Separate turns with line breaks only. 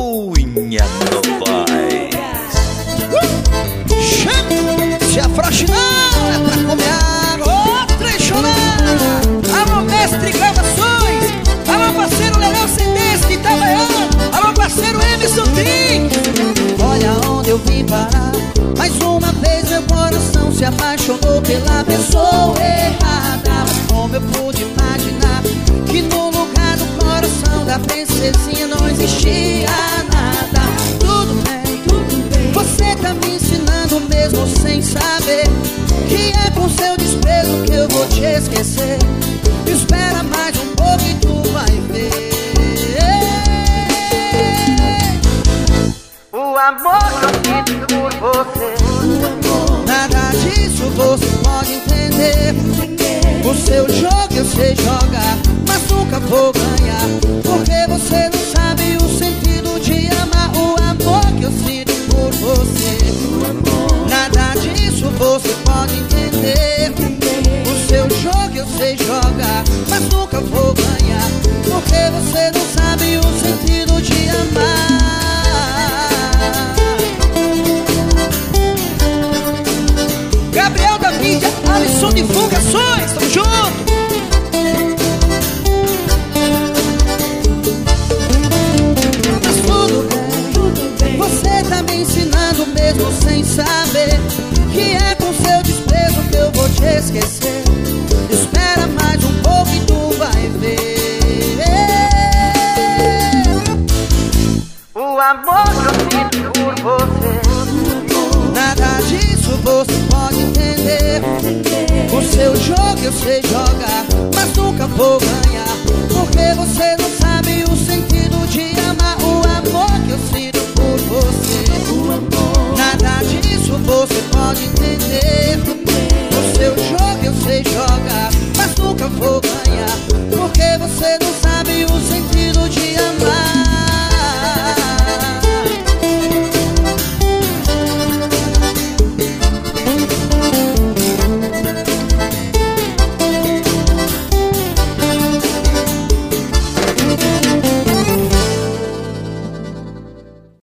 Cunha Novaes.
Se afrouxe não, é pra comer água, outra e chorar. Alô, mestre gravações, alô, parceiro Leão Cendês que tá baiano, alô, parceiro Emerson Trim. Olha onde eu vim parar, mais uma vez meu coração se apaixonou pela pessoa errada. Mas como eu pude imaginar que no lugar do coração da princesinha não existia te esquecer. Espera mais um pouco e tu vai ver. O amor eu sinto por você. Nada disso você pode entender. O seu jogo eu sei jogar mídia, Alisson Divulgações, tamo junto! Mas tudo bem, você tá me ensinando mesmo sem saber Que é com seu desprezo que eu vou te esquecer. Espera mais um pouco e tu vai ver. O amor que eu sinto por você eu sei jogar, mas nunca vou ganhar. Porque você não sabe o sentido de amar o amor que eu sinto por você. O amor. Nada disso você pode entender.